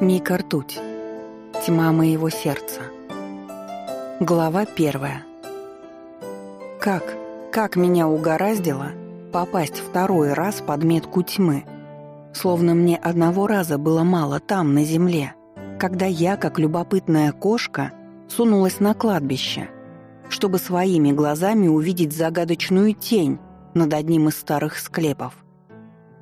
Мика ртуть. Тьма моего сердца. Глава первая. Как, как меня угораздило попасть второй раз под метку тьмы, словно мне одного раза было мало там, на земле, когда я, как любопытная кошка, сунулась на кладбище, чтобы своими глазами увидеть загадочную тень над одним из старых склепов.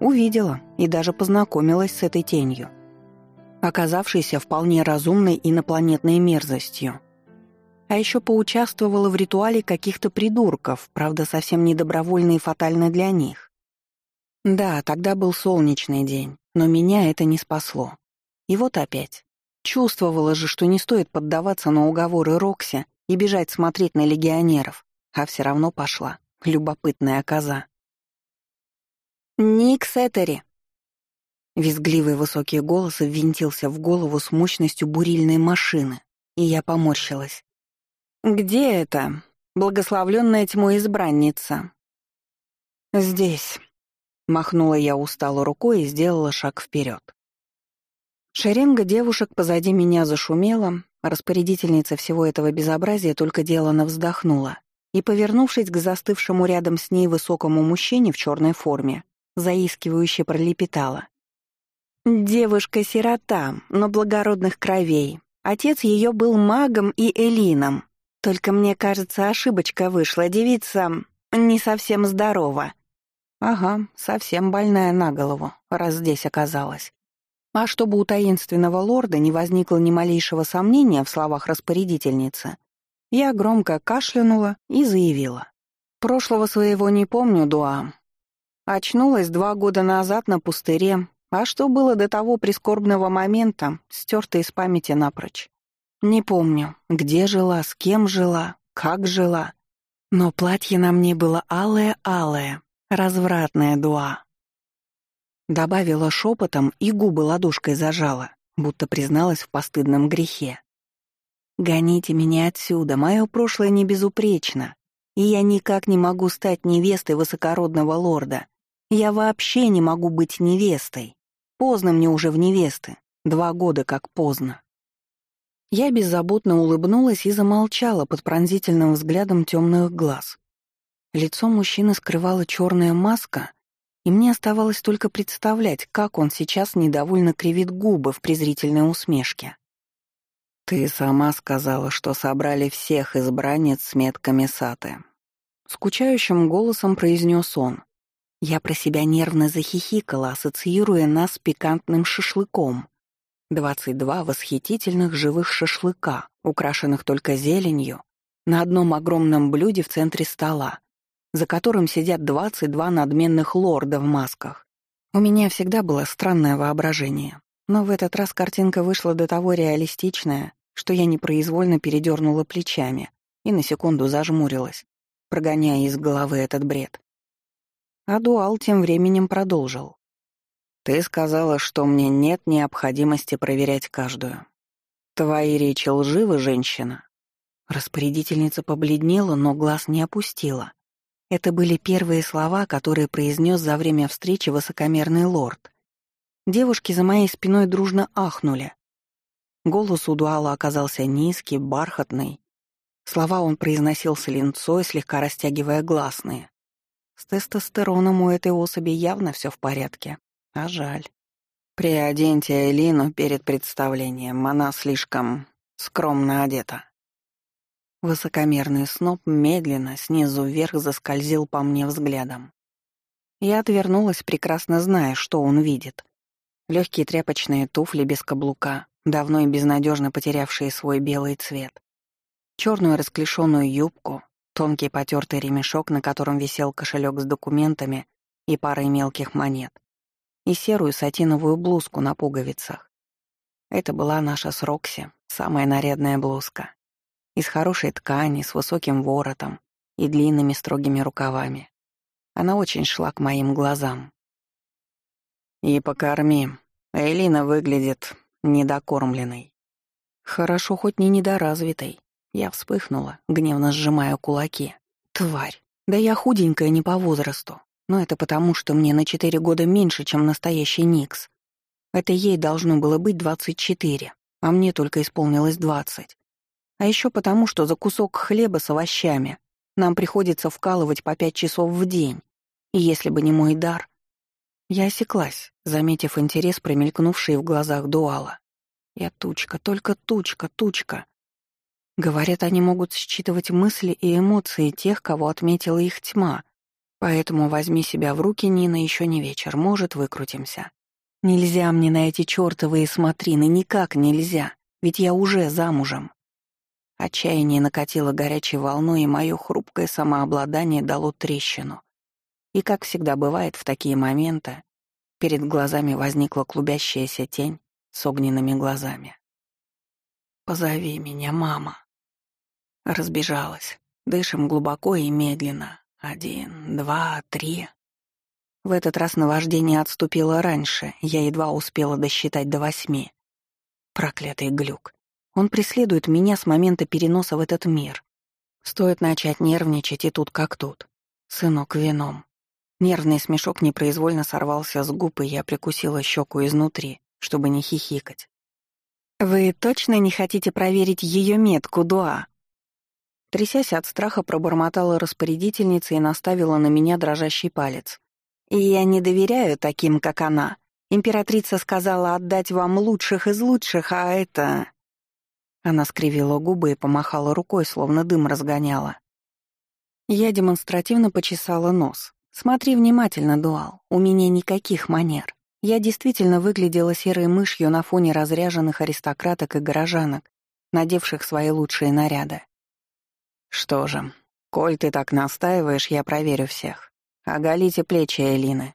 Увидела и даже познакомилась с этой тенью оказавшейся вполне разумной инопланетной мерзостью. А еще поучаствовала в ритуале каких-то придурков, правда, совсем недобровольно и фатально для них. Да, тогда был солнечный день, но меня это не спасло. И вот опять. Чувствовала же, что не стоит поддаваться на уговоры Рокси и бежать смотреть на легионеров, а все равно пошла. Любопытная коза. «Ник Сеттери!» Визгливый высокий голос ввинтился в голову с мощностью бурильной машины, и я поморщилась. «Где это, благословленная тьмой избранница?» «Здесь», — махнула я устало рукой и сделала шаг вперед. Шеренга девушек позади меня зашумела, распорядительница всего этого безобразия только делано вздохнула и, повернувшись к застывшему рядом с ней высокому мужчине в черной форме, заискивающе пролепетала. Девушка-сирота, но благородных кровей. Отец ее был магом и элином. Только мне кажется, ошибочка вышла. Девица не совсем здорова. Ага, совсем больная на голову, раз здесь оказалась. А чтобы у таинственного лорда не возникло ни малейшего сомнения в словах распорядительницы, я громко кашлянула и заявила. Прошлого своего не помню, Дуа. Очнулась два года назад на пустыре, а что было до того прискорбного момента, стерто из памяти напрочь. Не помню, где жила, с кем жила, как жила. Но платье на мне было алое-алое, развратное дуа. Добавила шепотом и губы ладошкой зажала, будто призналась в постыдном грехе. «Гоните меня отсюда, мое прошлое не безупречно, и я никак не могу стать невестой высокородного лорда. Я вообще не могу быть невестой. Поздно мне уже в невесты. Два года как поздно. Я беззаботно улыбнулась и замолчала под пронзительным взглядом темных глаз. Лицо мужчины скрывала черная маска, и мне оставалось только представлять, как он сейчас недовольно кривит губы в презрительной усмешке. «Ты сама сказала, что собрали всех избранниц с метками Саты», — скучающим голосом произнес он, я про себя нервно захихикала, ассоциируя нас с пикантным шашлыком. Двадцать два восхитительных живых шашлыка, украшенных только зеленью, на одном огромном блюде в центре стола, за которым сидят двадцать два надменных лорда в масках. У меня всегда было странное воображение, но в этот раз картинка вышла до того реалистичная, что я непроизвольно передернула плечами и на секунду зажмурилась, прогоняя из головы этот бред. А Дуал тем временем продолжил. «Ты сказала, что мне нет необходимости проверять каждую. Твои речи лживы, женщина?» Распорядительница побледнела, но глаз не опустила. Это были первые слова, которые произнес за время встречи высокомерный лорд. Девушки за моей спиной дружно ахнули. Голос у Дуала оказался низкий, бархатный. Слова он произносил с линцой, слегка растягивая гласные. С тестостероном у этой особи явно все в порядке. А жаль. Приоденьте Элину перед представлением, она слишком скромно одета. Высокомерный сноп медленно снизу вверх заскользил по мне взглядом. Я отвернулась, прекрасно зная, что он видит. Легкие тряпочные туфли без каблука, давно и безнадежно потерявшие свой белый цвет. Черную расклешенную юбку, Тонкий потертый ремешок, на котором висел кошелек с документами и парой мелких монет. И серую сатиновую блузку на пуговицах. Это была наша с Рокси, самая нарядная блузка. Из хорошей ткани, с высоким воротом и длинными строгими рукавами. Она очень шла к моим глазам. «И покорми. Элина выглядит недокормленной. Хорошо, хоть не недоразвитой. Я вспыхнула, гневно сжимая кулаки. Тварь! Да я худенькая не по возрасту. Но это потому, что мне на четыре года меньше, чем настоящий Никс. Это ей должно было быть 24, а мне только исполнилось 20. А еще потому, что за кусок хлеба с овощами нам приходится вкалывать по пять часов в день. И если бы не мой дар... Я осеклась, заметив интерес, промелькнувший в глазах Дуала. Я тучка, только тучка, тучка. Говорят, они могут считывать мысли и эмоции тех, кого отметила их тьма. Поэтому возьми себя в руки, Нина, еще не вечер, может, выкрутимся. Нельзя мне на эти чертовые смотрины, никак нельзя, ведь я уже замужем. Отчаяние накатило горячей волной, и мое хрупкое самообладание дало трещину. И, как всегда бывает в такие моменты, перед глазами возникла клубящаяся тень с огненными глазами. «Позови меня, мама», Разбежалась. Дышим глубоко и медленно. Один, два, три. В этот раз наваждение отступило раньше, я едва успела досчитать до восьми. Проклятый глюк. Он преследует меня с момента переноса в этот мир. Стоит начать нервничать, и тут как тут. Сынок вином. Нервный смешок непроизвольно сорвался с губ, и я прикусила щеку изнутри, чтобы не хихикать. «Вы точно не хотите проверить ее метку, Дуа?» Трясясь от страха, пробормотала распорядительница и наставила на меня дрожащий палец. «И я не доверяю таким, как она. Императрица сказала отдать вам лучших из лучших, а это...» Она скривила губы и помахала рукой, словно дым разгоняла. Я демонстративно почесала нос. «Смотри внимательно, Дуал, у меня никаких манер. Я действительно выглядела серой мышью на фоне разряженных аристократок и горожанок, надевших свои лучшие наряды. Что же, коль ты так настаиваешь, я проверю всех. Оголите плечи Элины.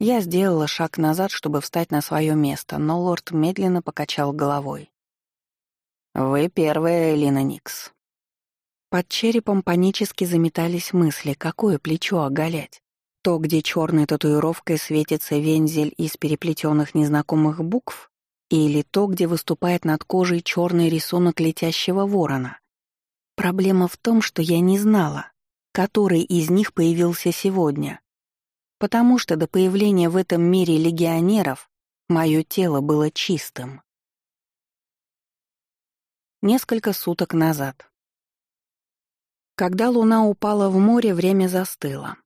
Я сделала шаг назад, чтобы встать на свое место, но лорд медленно покачал головой. «Вы первая, Элина Никс». Под черепом панически заметались мысли, какое плечо оголять. То, где черной татуировкой светится вензель из переплетенных незнакомых букв, или то, где выступает над кожей черный рисунок летящего ворона. Проблема в том, что я не знала, который из них появился сегодня. Потому что до появления в этом мире легионеров мое тело было чистым. Несколько суток назад. Когда луна упала в море, время застыло.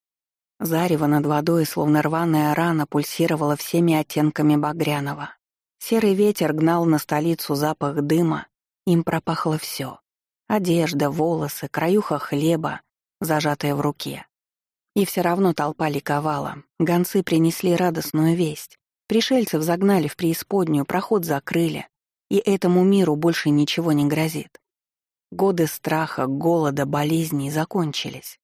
Зарево над водой, словно рваная рана, пульсировало всеми оттенками багряного. Серый ветер гнал на столицу запах дыма, им пропахло все. Одежда, волосы, краюха хлеба, зажатая в руке. И все равно толпа ликовала. Гонцы принесли радостную весть. Пришельцев загнали в преисподнюю, проход закрыли. И этому миру больше ничего не грозит. Годы страха, голода, болезней закончились.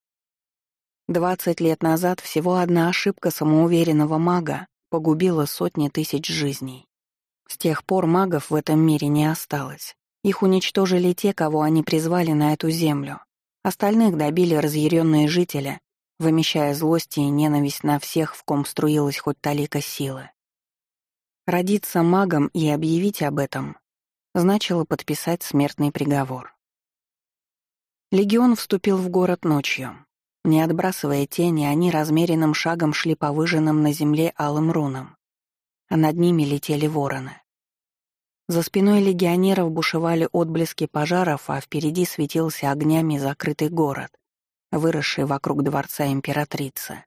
Двадцать лет назад всего одна ошибка самоуверенного мага погубила сотни тысяч жизней. С тех пор магов в этом мире не осталось. Их уничтожили те, кого они призвали на эту землю. Остальных добили разъяренные жители, вымещая злость и ненависть на всех, в ком струилась хоть талика силы. Родиться магом и объявить об этом значило подписать смертный приговор. Легион вступил в город ночью. Не отбрасывая тени, они размеренным шагом шли по выжженным на земле алым рунам, а над ними летели вороны. За спиной легионеров бушевали отблески пожаров, а впереди светился огнями закрытый город, выросший вокруг дворца императрицы.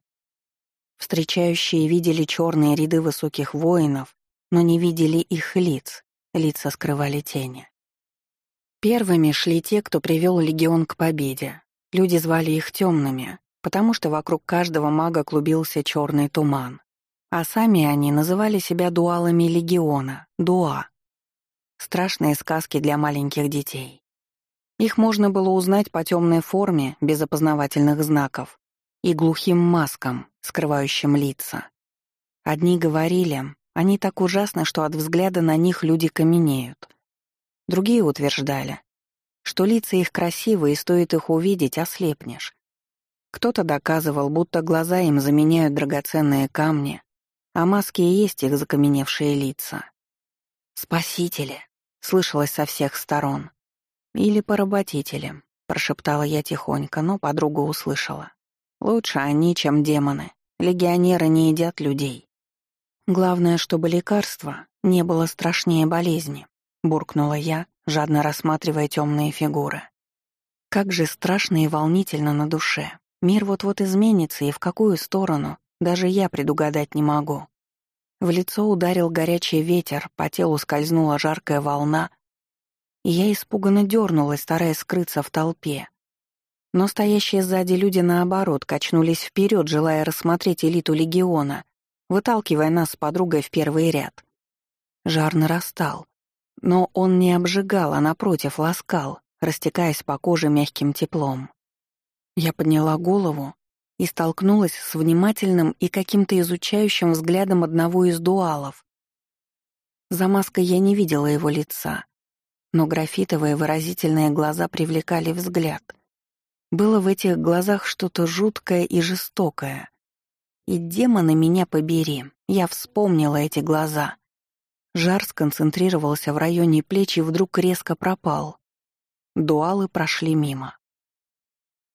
Встречающие видели черные ряды высоких воинов, но не видели их лиц, лица скрывали тени. Первыми шли те, кто привел легион к победе. Люди звали их темными, потому что вокруг каждого мага клубился черный туман. А сами они называли себя дуалами легиона, дуа, Страшные сказки для маленьких детей. Их можно было узнать по темной форме, без опознавательных знаков, и глухим маскам, скрывающим лица. Одни говорили, они так ужасны, что от взгляда на них люди каменеют. Другие утверждали, что лица их красивые, и стоит их увидеть, ослепнешь. Кто-то доказывал, будто глаза им заменяют драгоценные камни, а маски и есть их закаменевшие лица. Спасители. Слышалось со всех сторон. «Или поработители», — прошептала я тихонько, но подруга услышала. «Лучше они, чем демоны. Легионеры не едят людей». Главное, чтобы лекарство не было страшнее болезни, буркнула я, жадно рассматривая темные фигуры. Как же страшно и волнительно на душе. Мир вот-вот изменится, и в какую сторону, даже я предугадать не могу. В лицо ударил горячий ветер, по телу скользнула жаркая волна, и я испуганно дернулась, стараясь скрыться в толпе. Но стоящие сзади люди, наоборот, качнулись вперед, желая рассмотреть элиту легиона, выталкивая нас с подругой в первый ряд. Жар нарастал, но он не обжигал, а напротив ласкал, растекаясь по коже мягким теплом. Я подняла голову и столкнулась с внимательным и каким-то изучающим взглядом одного из дуалов. За маской я не видела его лица, но графитовые выразительные глаза привлекали взгляд. Было в этих глазах что-то жуткое и жестокое. И демоны меня побери, я вспомнила эти глаза. Жар сконцентрировался в районе плеч и вдруг резко пропал. Дуалы прошли мимо.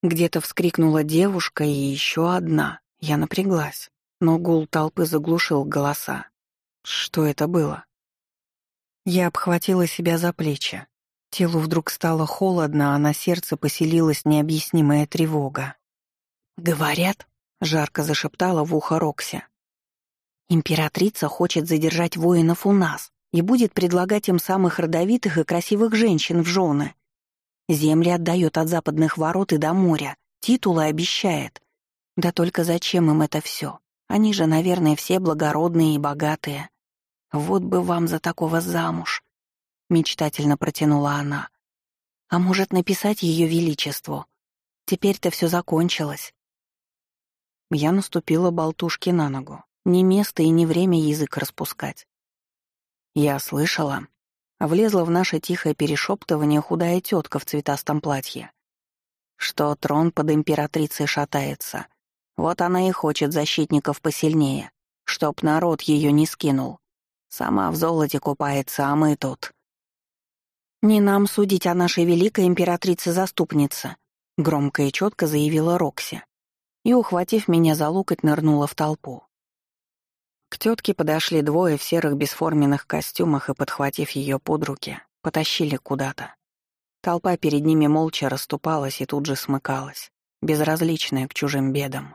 Где-то вскрикнула девушка и еще одна. Я напряглась, но гул толпы заглушил голоса. Что это было? Я обхватила себя за плечи. Телу вдруг стало холодно, а на сердце поселилась необъяснимая тревога. «Говорят», — жарко зашептала в ухо Рокси, «императрица хочет задержать воинов у нас и будет предлагать им самых родовитых и красивых женщин в жены. Земли отдает от западных ворот и до моря, титулы обещает. Да только зачем им это все? Они же, наверное, все благородные и богатые. Вот бы вам за такого замуж, мечтательно протянула она. А может, написать ее величеству? Теперь-то все закончилось. Я наступила болтушке на ногу. Ни место и ни время язык распускать. Я слышала. Влезла в наше тихое перешептывание худая тетка в цветастом платье. Что трон под императрицей шатается. Вот она и хочет защитников посильнее, чтоб народ ее не скинул. Сама в золоте купается, а мы тут. «Не нам судить о нашей великой императрице-заступнице», — громко и четко заявила Рокси. И, ухватив меня за локоть, нырнула в толпу. К тетке подошли двое в серых бесформенных костюмах и, подхватив ее под руки, потащили куда-то. Толпа перед ними молча расступалась и тут же смыкалась, безразличная к чужим бедам.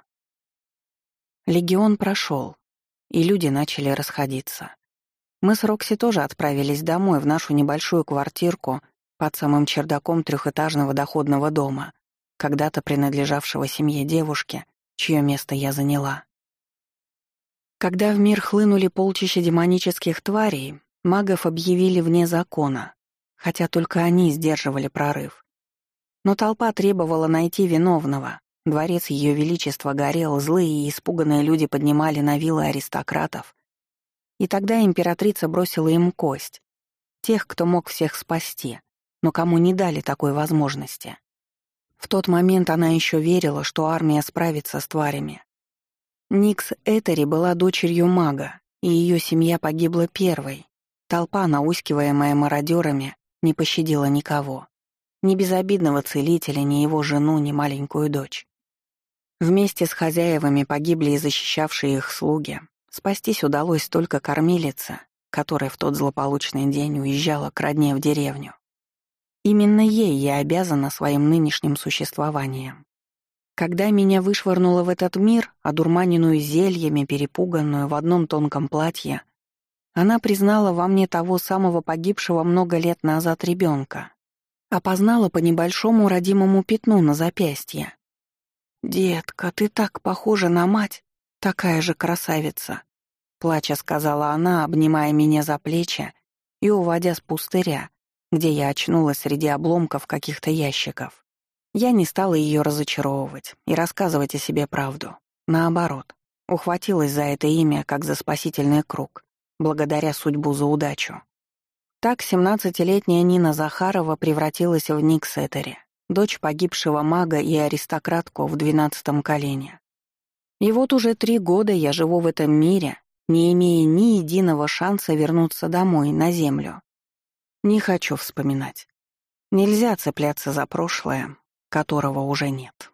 Легион прошел, и люди начали расходиться. Мы с Рокси тоже отправились домой, в нашу небольшую квартирку под самым чердаком трехэтажного доходного дома, когда-то принадлежавшего семье девушки, чье место я заняла. Когда в мир хлынули полчища демонических тварей, магов объявили вне закона, хотя только они сдерживали прорыв. Но толпа требовала найти виновного. Дворец Ее Величества горел, злые и испуганные люди поднимали на виллы аристократов, и тогда императрица бросила им кость. Тех, кто мог всех спасти, но кому не дали такой возможности. В тот момент она еще верила, что армия справится с тварями. Никс Этери была дочерью мага, и ее семья погибла первой. Толпа, наускиваемая мародерами, не пощадила никого. Ни безобидного целителя, ни его жену, ни маленькую дочь. Вместе с хозяевами погибли и защищавшие их слуги, Спастись удалось только кормилице, которая в тот злополучный день уезжала к родне в деревню. Именно ей я обязана своим нынешним существованием. Когда меня вышвырнуло в этот мир, одурманенную зельями, перепуганную в одном тонком платье, она признала во мне того самого погибшего много лет назад ребенка. Опознала по небольшому родимому пятну на запястье. «Детка, ты так похожа на мать, «Такая же красавица», — плача сказала она, обнимая меня за плечи и уводя с пустыря, где я очнулась среди обломков каких-то ящиков. Я не стала ее разочаровывать и рассказывать о себе правду. Наоборот, ухватилась за это имя, как за спасительный круг, благодаря судьбу за удачу. Так семнадцатилетняя Нина Захарова превратилась в Ник Сеттери, дочь погибшего мага и аристократку в двенадцатом колене. И вот уже три года я живу в этом мире, не имея ни единого шанса вернуться домой, на землю. Не хочу вспоминать. Нельзя цепляться за прошлое, которого уже нет.